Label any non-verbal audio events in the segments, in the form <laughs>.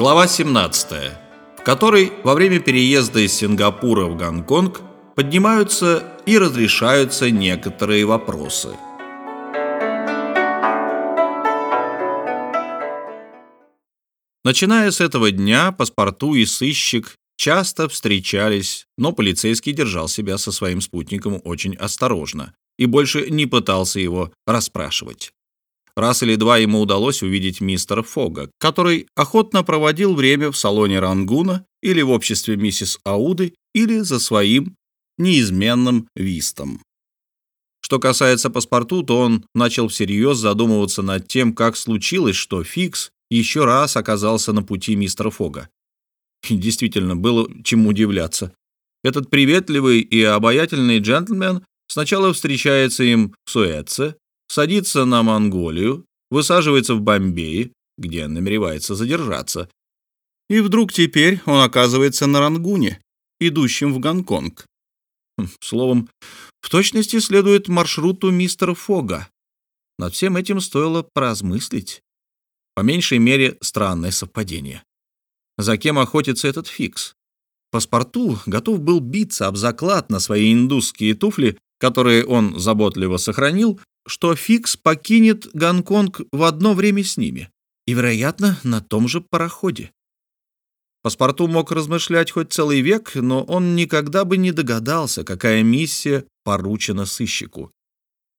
Глава 17, в которой во время переезда из Сингапура в Гонконг поднимаются и разрешаются некоторые вопросы. Начиная с этого дня, паспорту и сыщик часто встречались, но полицейский держал себя со своим спутником очень осторожно и больше не пытался его расспрашивать. Раз или два ему удалось увидеть мистера Фога, который охотно проводил время в салоне Рангуна или в обществе миссис Ауды, или за своим неизменным вистом. Что касается паспорту, то он начал всерьез задумываться над тем, как случилось, что Фикс еще раз оказался на пути мистера Фога. И действительно, было чему удивляться. Этот приветливый и обаятельный джентльмен сначала встречается им в Суэце, садится на Монголию, высаживается в Бомбее, где намеревается задержаться. И вдруг теперь он оказывается на Рангуне, идущем в Гонконг. Хм, словом, в точности следует маршруту мистера Фога. Над всем этим стоило поразмыслить. По меньшей мере, странное совпадение. За кем охотится этот фикс? Паспорту готов был биться об заклад на свои индусские туфли, которые он заботливо сохранил, что Фикс покинет Гонконг в одно время с ними, и, вероятно, на том же пароходе. Паспорту мог размышлять хоть целый век, но он никогда бы не догадался, какая миссия поручена сыщику.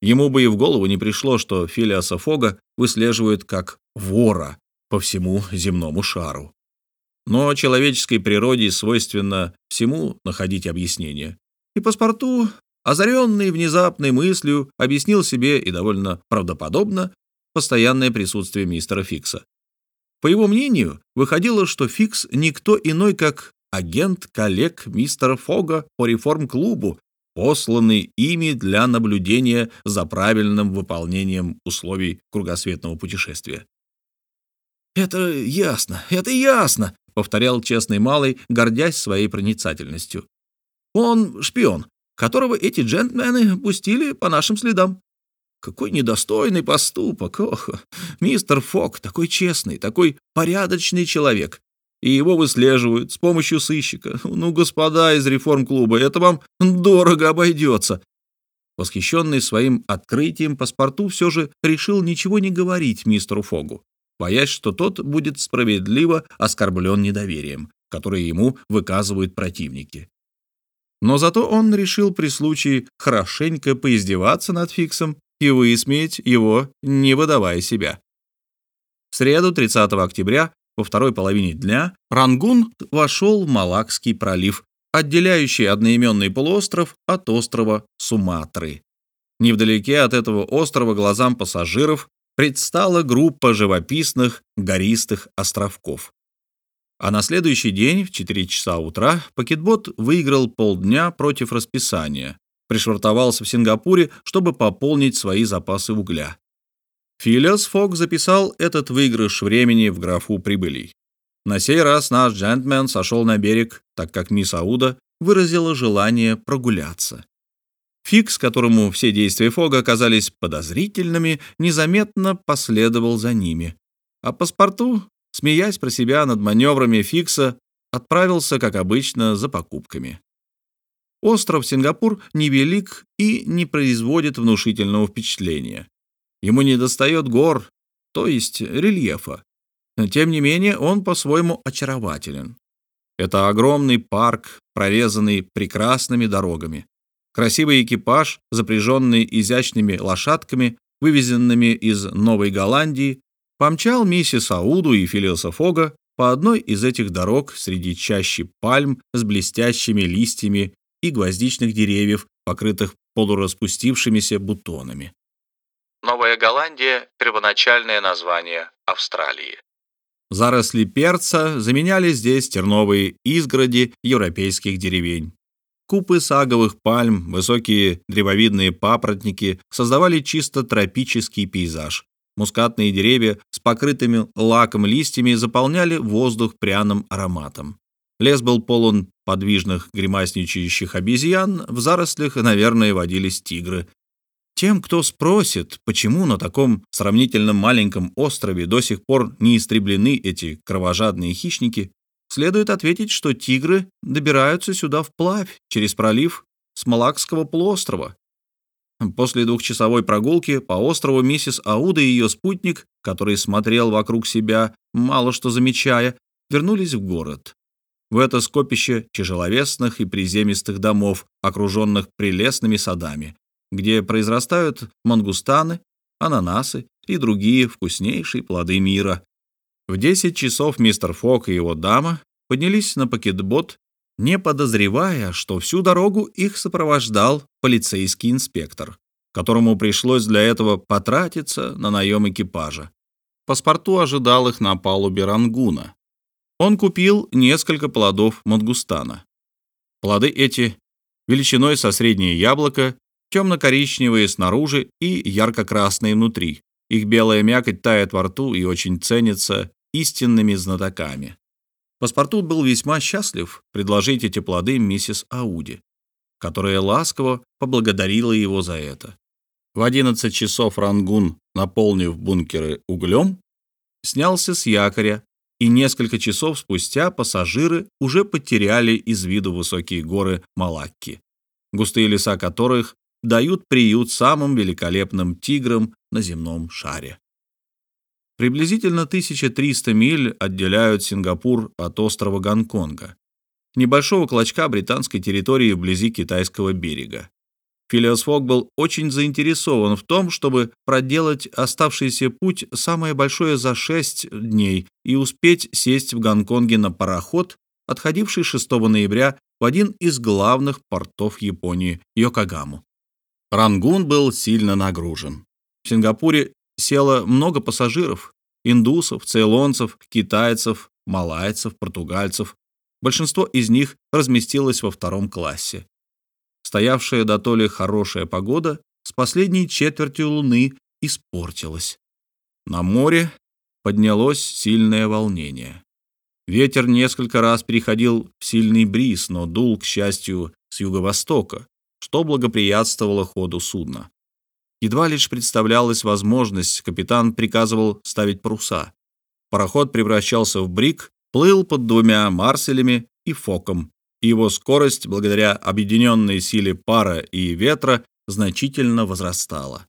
Ему бы и в голову не пришло, что Филиаса Фога выслеживают как вора по всему земному шару. Но человеческой природе свойственно всему находить объяснение. И паспорту озаренный внезапной мыслью, объяснил себе и довольно правдоподобно постоянное присутствие мистера Фикса. По его мнению, выходило, что Фикс никто иной, как агент коллег мистера Фога по реформ-клубу, посланный ими для наблюдения за правильным выполнением условий кругосветного путешествия. «Это ясно, это ясно», — повторял честный малый, гордясь своей проницательностью. «Он шпион, которого эти джентльмены пустили по нашим следам. Какой недостойный поступок! Ох, мистер Фок такой честный, такой порядочный человек. И его выслеживают с помощью сыщика. Ну, господа из реформ-клуба, это вам дорого обойдется. Восхищенный своим открытием, паспорту все же решил ничего не говорить мистеру Фогу, боясь, что тот будет справедливо оскорблен недоверием, которое ему выказывают противники. Но зато он решил при случае хорошенько поиздеваться над Фиксом и высмеять его, не выдавая себя. В среду, 30 октября, во второй половине дня, Рангун вошел в Малакский пролив, отделяющий одноименный полуостров от острова Суматры. Невдалеке от этого острова глазам пассажиров предстала группа живописных гористых островков. А на следующий день, в 4 часа утра, пакетбот выиграл полдня против расписания, пришвартовался в Сингапуре, чтобы пополнить свои запасы угля. Филиас Фок записал этот выигрыш времени в графу прибылей. На сей раз наш джентльмен сошел на берег, так как мисс Ауда выразила желание прогуляться. Фикс, которому все действия Фога оказались подозрительными, незаметно последовал за ними. А паспорту смеясь про себя над маневрами Фикса, отправился, как обычно, за покупками. Остров Сингапур невелик и не производит внушительного впечатления. Ему недостает гор, то есть рельефа. Тем не менее, он по-своему очарователен. Это огромный парк, прорезанный прекрасными дорогами. Красивый экипаж, запряженный изящными лошадками, вывезенными из Новой Голландии, помчал миссис Ауду и Филиоса Фога по одной из этих дорог среди чащи пальм с блестящими листьями и гвоздичных деревьев, покрытых полураспустившимися бутонами. Новая Голландия – первоначальное название Австралии. Заросли перца заменяли здесь терновые изгороди европейских деревень. Купы саговых пальм, высокие древовидные папоротники создавали чисто тропический пейзаж, Мускатные деревья с покрытыми лаком листьями заполняли воздух пряным ароматом. Лес был полон подвижных гримасничающих обезьян, в зарослях, наверное, водились тигры. Тем, кто спросит, почему на таком сравнительно маленьком острове до сих пор не истреблены эти кровожадные хищники, следует ответить, что тигры добираются сюда вплавь через пролив Смолакского полуострова. После двухчасовой прогулки по острову миссис Ауда и ее спутник, который смотрел вокруг себя, мало что замечая, вернулись в город. В это скопище тяжеловесных и приземистых домов, окруженных прелестными садами, где произрастают мангустаны, ананасы и другие вкуснейшие плоды мира. В 10 часов мистер Фок и его дама поднялись на пакетбот, не подозревая, что всю дорогу их сопровождал полицейский инспектор, которому пришлось для этого потратиться на наем экипажа. Паспорту ожидал их на палубе Рангуна. Он купил несколько плодов мангустана. Плоды эти, величиной со среднее яблоко, темно-коричневые снаружи и ярко-красные внутри. Их белая мякоть тает во рту и очень ценится истинными знатоками. Паспорту был весьма счастлив предложить эти плоды миссис Ауди, которая ласково поблагодарила его за это. В 11 часов Рангун, наполнив бункеры углем, снялся с якоря, и несколько часов спустя пассажиры уже потеряли из виду высокие горы Малакки, густые леса которых дают приют самым великолепным тиграм на земном шаре. Приблизительно 1300 миль отделяют Сингапур от острова Гонконга, небольшого клочка британской территории вблизи китайского берега. Филиос Фок был очень заинтересован в том, чтобы проделать оставшийся путь самое большое за шесть дней и успеть сесть в Гонконге на пароход, отходивший 6 ноября в один из главных портов Японии – Йокогаму. Рангун был сильно нагружен. В Сингапуре село много пассажиров – индусов, цейлонцев, китайцев, малайцев, португальцев. Большинство из них разместилось во втором классе. Стоявшая до то ли хорошая погода с последней четвертью луны испортилась. На море поднялось сильное волнение. Ветер несколько раз переходил в сильный бриз, но дул, к счастью, с юго-востока, что благоприятствовало ходу судна. Едва лишь представлялась возможность, капитан приказывал ставить паруса. Пароход превращался в брик, плыл под двумя марселями и фоком, его скорость, благодаря объединенной силе пара и ветра, значительно возрастала.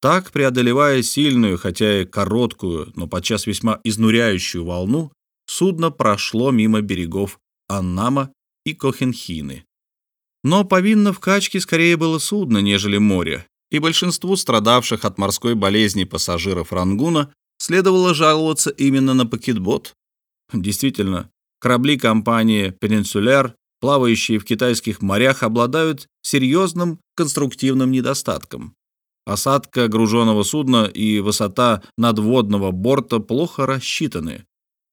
Так, преодолевая сильную, хотя и короткую, но подчас весьма изнуряющую волну, судно прошло мимо берегов Аннама и Кохенхины. Но повинно в качке скорее было судно, нежели море, и большинству страдавших от морской болезни пассажиров Рангуна следовало жаловаться именно на пакетбот. Действительно, Корабли компании «Пенинсуляр», плавающие в китайских морях, обладают серьезным конструктивным недостатком. Осадка груженного судна и высота надводного борта плохо рассчитаны.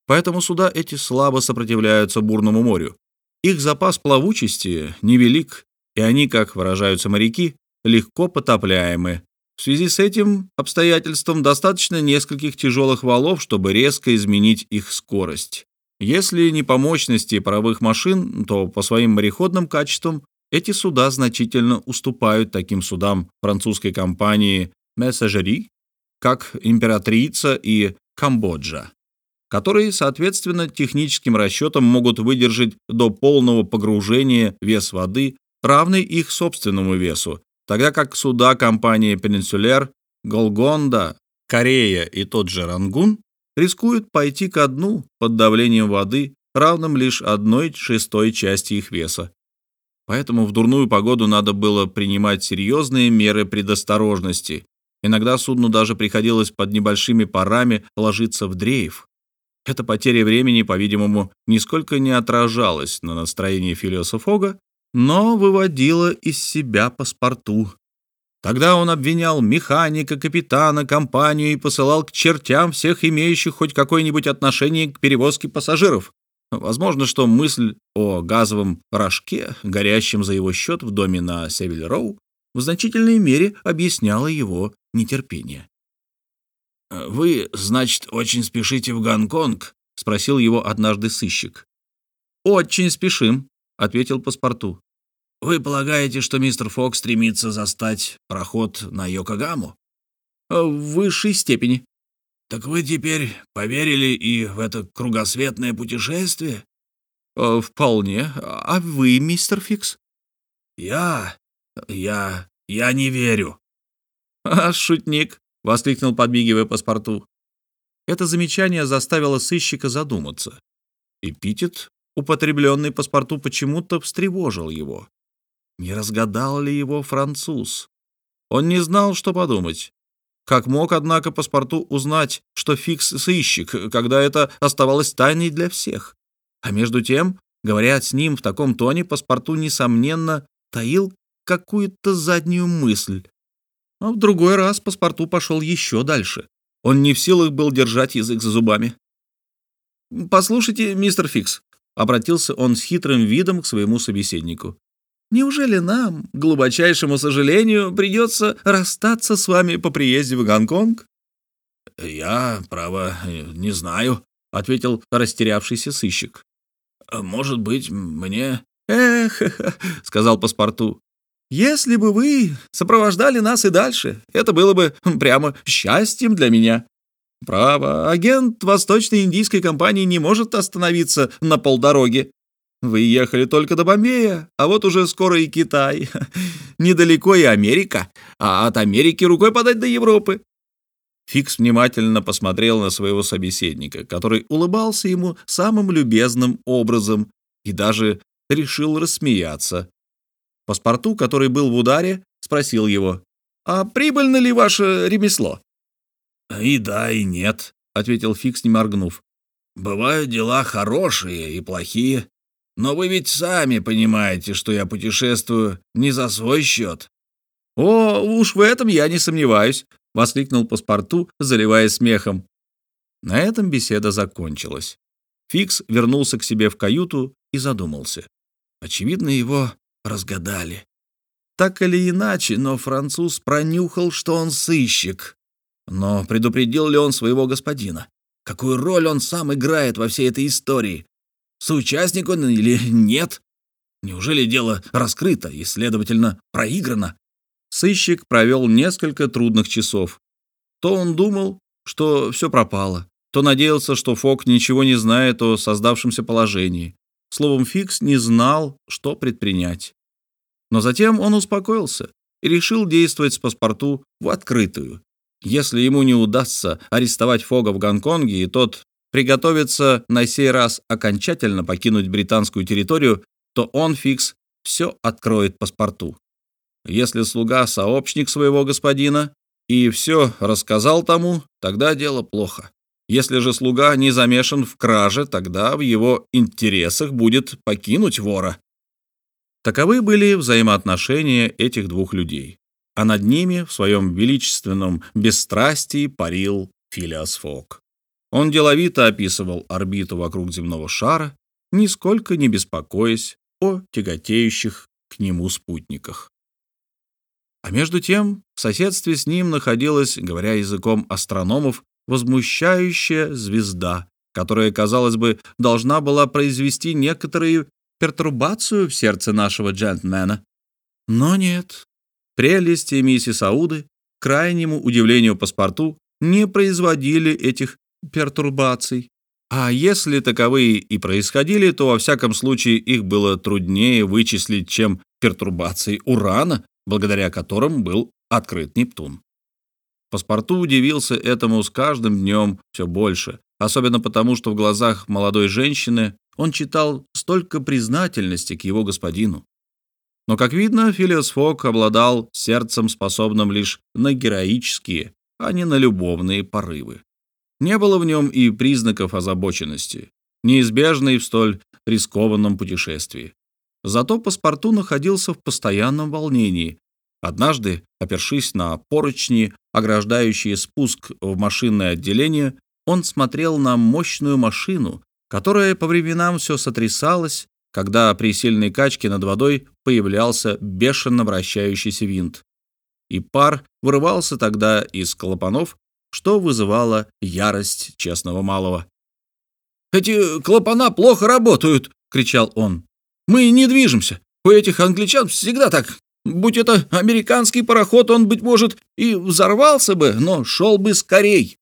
Поэтому суда эти слабо сопротивляются бурному морю. Их запас плавучести невелик, и они, как выражаются моряки, легко потопляемы. В связи с этим обстоятельством достаточно нескольких тяжелых валов, чтобы резко изменить их скорость. Если не по мощности паровых машин, то по своим мореходным качествам эти суда значительно уступают таким судам французской компании «Мессажери», как «Императрица» и «Камбоджа», которые, соответственно, техническим расчетам могут выдержать до полного погружения вес воды, равный их собственному весу, тогда как суда компании «Пенинсуляр», «Голгонда», «Корея» и тот же «Рангун» рискуют пойти ко дну под давлением воды, равным лишь одной шестой части их веса. Поэтому в дурную погоду надо было принимать серьезные меры предосторожности. Иногда судну даже приходилось под небольшими парами ложиться в дрейф. Эта потеря времени, по-видимому, нисколько не отражалась на настроении Филиоса Фога, но выводила из себя паспорту. Тогда он обвинял механика, капитана, компанию и посылал к чертям всех имеющих хоть какое-нибудь отношение к перевозке пассажиров. Возможно, что мысль о газовом рожке, горящем за его счет в доме на Севиль-Роу, в значительной мере объясняла его нетерпение. «Вы, значит, очень спешите в Гонконг?» — спросил его однажды сыщик. «Очень спешим», — ответил паспорту. Вы полагаете, что мистер Фокс стремится застать проход на Йокогаму? В высшей степени. Так вы теперь поверили и в это кругосветное путешествие? Вполне. А вы, мистер Фикс? Я... я... я не верю. А, шутник, — воскликнул, подмигивая паспорту. Это замечание заставило сыщика задуматься. Эпитет, употребленный паспорту, почему-то встревожил его. Не разгадал ли его француз? Он не знал, что подумать. Как мог, однако, паспорту узнать, что Фикс сыщик, когда это оставалось тайной для всех? А между тем, говоря с ним в таком тоне, паспорту, несомненно, таил какую-то заднюю мысль. Но в другой раз паспорту пошел еще дальше. Он не в силах был держать язык за зубами. «Послушайте, мистер Фикс», — обратился он с хитрым видом к своему собеседнику. Неужели нам, к глубочайшему сожалению, придется расстаться с вами по приезде в Гонконг?» «Я, право, не знаю», — ответил растерявшийся сыщик. «Может быть, мне...» «Эх», <laughs> — сказал паспорту, — «если бы вы сопровождали нас и дальше, это было бы прямо счастьем для меня. Право, агент Восточно-Индийской компании не может остановиться на полдороге. Вы ехали только до Бомбея, а вот уже скоро и Китай. <laughs> Недалеко и Америка, а от Америки рукой подать до Европы. Фикс внимательно посмотрел на своего собеседника, который улыбался ему самым любезным образом и даже решил рассмеяться. Паспорту, который был в ударе, спросил его, «А прибыльно ли ваше ремесло?» «И да, и нет», — ответил Фикс, не моргнув. «Бывают дела хорошие и плохие. Но вы ведь сами понимаете, что я путешествую не за свой счет». «О, уж в этом я не сомневаюсь», — воскликнул паспорту, заливая смехом. На этом беседа закончилась. Фикс вернулся к себе в каюту и задумался. Очевидно, его разгадали. Так или иначе, но француз пронюхал, что он сыщик. Но предупредил ли он своего господина? Какую роль он сам играет во всей этой истории? Соучастник он или нет? Неужели дело раскрыто и, следовательно, проиграно? Сыщик провел несколько трудных часов. То он думал, что все пропало, то надеялся, что Фок ничего не знает о создавшемся положении. Словом, Фикс не знал, что предпринять. Но затем он успокоился и решил действовать с паспорту в открытую. Если ему не удастся арестовать Фога в Гонконге, и тот приготовится на сей раз окончательно покинуть британскую территорию, то он, Фикс, все откроет паспорту. Если слуга — сообщник своего господина и все рассказал тому, тогда дело плохо. Если же слуга не замешан в краже, тогда в его интересах будет покинуть вора. Таковы были взаимоотношения этих двух людей. А над ними в своем величественном бесстрастии парил Филиас Фок. Он деловито описывал орбиту вокруг земного шара, нисколько не беспокоясь о тяготеющих к нему спутниках. А между тем в соседстве с ним находилась, говоря языком астрономов, возмущающая звезда, которая, казалось бы, должна была произвести некоторую пертурбацию в сердце нашего джентльмена. Но нет. Прелести миссис Ауды, к крайнему удивлению паспорту, не производили этих пертурбаций. А если таковые и происходили, то во всяком случае их было труднее вычислить, чем пертурбации урана, благодаря которым был открыт Нептун. Паспорту удивился этому с каждым днем все больше, особенно потому, что в глазах молодой женщины он читал столько признательности к его господину. Но, как видно, Филиос Фок обладал сердцем, способным лишь на героические, а не на любовные порывы. Не было в нем и признаков озабоченности, неизбежной в столь рискованном путешествии. Зато паспорту находился в постоянном волнении. Однажды, опершись на поручни, ограждающие спуск в машинное отделение, он смотрел на мощную машину, которая по временам все сотрясалась, когда при сильной качке над водой появлялся бешено вращающийся винт. И пар вырывался тогда из клапанов что вызывало ярость честного малого. «Эти клапана плохо работают!» — кричал он. «Мы не движемся. У этих англичан всегда так. Будь это американский пароход, он, быть может, и взорвался бы, но шел бы скорей.